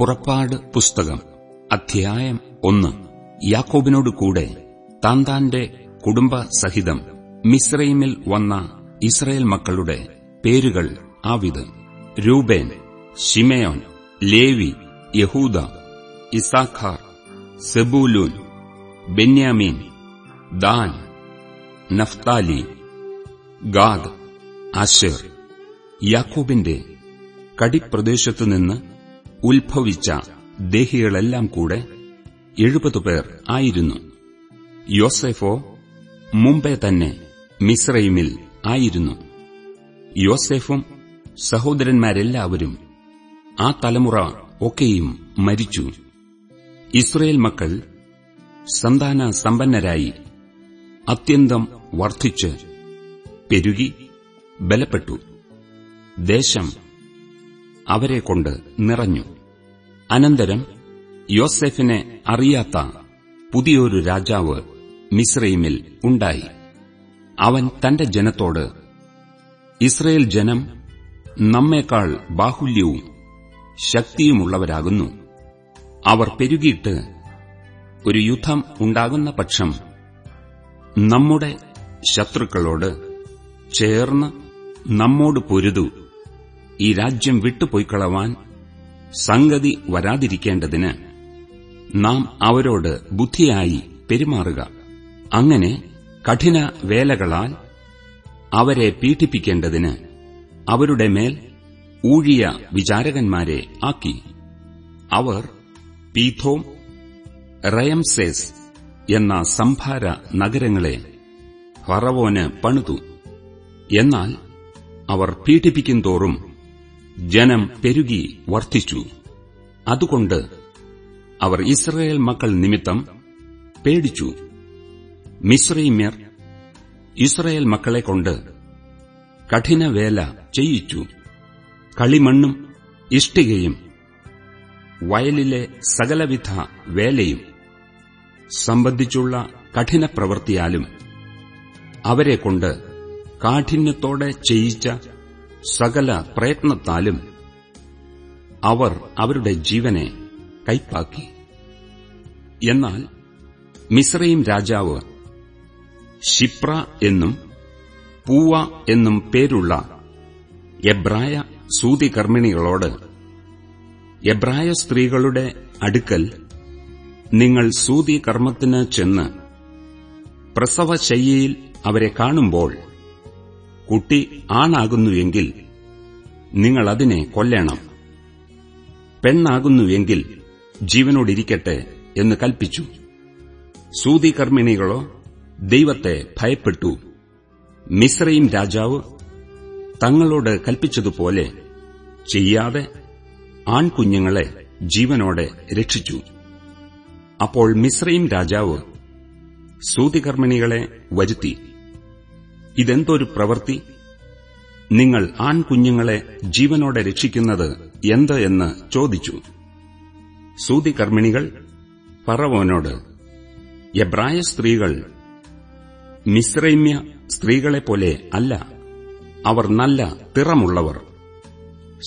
പുറപ്പാട് പുസ്തകം അധ്യായം ഒന്ന്. യാക്കോബിനോട് കൂടെ താൻ താന്റെ കുടുംബ സഹിതം മിസ്രൈമിൽ വന്ന ഇസ്രയേൽ മക്കളുടെ പേരുകൾ ആവിത്. രൂബേൻ ഷിമയോൻ ലേവി യഹൂദ ഇസാഖാർ സെബൂലൂൻ ബെന്യാമീൻ ദാൻ നഫ്താലി ഗാദ് അഷർ യാക്കോബിന്റെ കടിപ്രദേശത്തുനിന്ന് ഉത്ഭവിച്ച ദേഹികളെല്ലാം കൂടെ എഴുപത് പേർ ആയിരുന്നു. യോസെഫോ മുമ്പേ തന്നെ മിസ്രൈമിൽ ആയിരുന്നു. യോസെഫും സഹോദരന്മാരെല്ലാവരും ആ തലമുറ ഒക്കെയും മരിച്ചു. ഇസ്രയേൽ മക്കൾ സന്താന സമ്പന്നരായി അത്യന്തം വർദ്ധിച്ച് പെരുകി ബലപ്പെട്ടു. ദേശം അവരെക്കൊണ്ട് നിറഞ്ഞു. അനന്തരം യോസെഫിനെ അറിയാത്ത പുതിയൊരു രാജാവ് മിസ്രൈമിൽ ഉണ്ടായി. അവൻ തന്റെ ജനത്തോട് ഇസ്രയേൽ ജനം നമ്മേക്കാൾ ബാഹുല്യവും ശക്തിയുമുള്ളവരാകുന്നു. അവർ പെരുകിയിട്ട് ഒരു യുദ്ധം ഉണ്ടാകുന്ന പക്ഷം നമ്മുടെ ശത്രുക്കളോട് ചേർന്ന് നമ്മോട് പൊരുതു. ഈ രാജ്യം വിട്ടുപോയിക്കളവാൻ സംഗതി വരാതിരിക്കേണ്ടതിന് നാം അവരോട് ബുദ്ധിയായി പെരുമാറുക. അങ്ങനെ കഠിന വേലകളാൽ അവരെ പീഡിപ്പിക്കേണ്ടതിന് അവരുടെ മേൽ ഊഴിയ വിചാരകന്മാരെ ആക്കി. അവർ പീഥോം റയംസേസ് എന്ന സംഭാര നഗരങ്ങളെ ഫറവോന് പണിതു. എന്നാൽ അവർ പീഡിപ്പിക്കും തോറും ജനം പെരുകി വർദ്ധിച്ചു അതുകൊണ്ട് അവർ ഇസ്രയേൽ മക്കൾ നിമിത്തം പേടിച്ചു. മിശ്രീമ്യർ ഇസ്രയേൽ മക്കളെ കൊണ്ട് കഠിനവേല ചെയ്യിച്ചു. കളിമണ്ണും ഇഷ്ടികയും വയലിലെ സകലവിധ വേലയും സംബന്ധിച്ചുള്ള കഠിന പ്രവൃത്തിയാലും അവരെക്കൊണ്ട് കാഠിന്യത്തോടെ ചെയ്യിച്ച സകല പ്രയത്നത്താലും അവർ അവരുടെ ജീവനെ കൈപ്പാക്കി. എന്നാൽ മിസ്രൈം രാജാവ് ഷിപ്ര എന്നും പൂവ എന്നും പേരുള്ള എബ്രായ സൂതികർമ്മിണികളോട് എബ്രായ സ്ത്രീകളുടെ അടുക്കൽ നിങ്ങൾ സൂതികർമ്മത്തിന് ചെന്ന് പ്രസവശയ്യയിൽ അവരെ കാണുമ്പോൾ കുട്ടി ആണാകുന്നുവെങ്കിൽ നിങ്ങൾ അതിനെ കൊല്ലണം. പെണ്ണാകുന്നുവെങ്കിൽ ജീവനോടിരിക്കട്ടെ എന്ന് കൽപ്പിച്ചു. സൂതികർമ്മിണികളോ ദൈവത്തെ ഭയപ്പെട്ടു. മിശ്രയും രാജാവ് തങ്ങളോട് കൽപ്പിച്ചതുപോലെ ചെയ്യാതെ ആൺകുഞ്ഞുങ്ങളെ ജീവനോടെ രക്ഷിച്ചു. അപ്പോൾ മിശ്രയും രാജാവ് സൂതികർമ്മിണികളെ വരുത്തി. ഇതെന്തൊരു പ്രവൃത്തി? നിങ്ങൾ ആൺകുഞ്ഞുങ്ങളെ ജീവനോടെ രക്ഷിക്കുന്നത് എന്ത് എന്ന് ചോദിച്ചു. സൂതികർമ്മിണികൾ പറവോനോട് എബ്രായ സ്ത്രീകൾ മിശ്രൈമ്യ സ്ത്രീകളെപ്പോലെ അല്ല. അവർ നല്ല തിറമുള്ളവർ.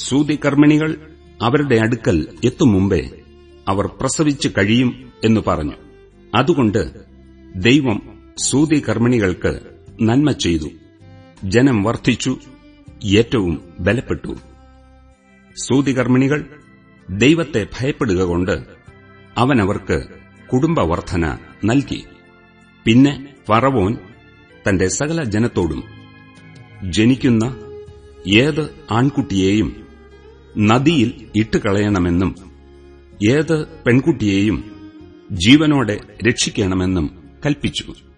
സൂതികർമ്മിണികൾ അവരുടെ അടുക്കൽ എത്തും മുമ്പേ അവർ പ്രസവിച്ചു കഴിയും എന്ന് പറഞ്ഞു. അതുകൊണ്ട് ദൈവം സൂതികർമ്മിണികൾക്ക് നന്മ ചെയ്തു. ജനം വർദ്ധിച്ചു ഏറ്റവും ബലപ്പെട്ടു. സൂതികർമ്മിണികൾ ദൈവത്തെ ഭയപ്പെടുക കൊണ്ട് അവനവർക്ക് കുടുംബവർദ്ധന നൽകി. പിന്നെ ഫറവോൻ തന്റെ സകല ജനത്തോടും ജനിക്കുന്ന ഏത് ആൺകുട്ടിയെയും നദിയിൽ ഇട്ടുകളയണമെന്നും ഏത് പെൺകുട്ടിയെയും ജീവനോടെ രക്ഷിക്കണമെന്നും കൽപ്പിച്ചു.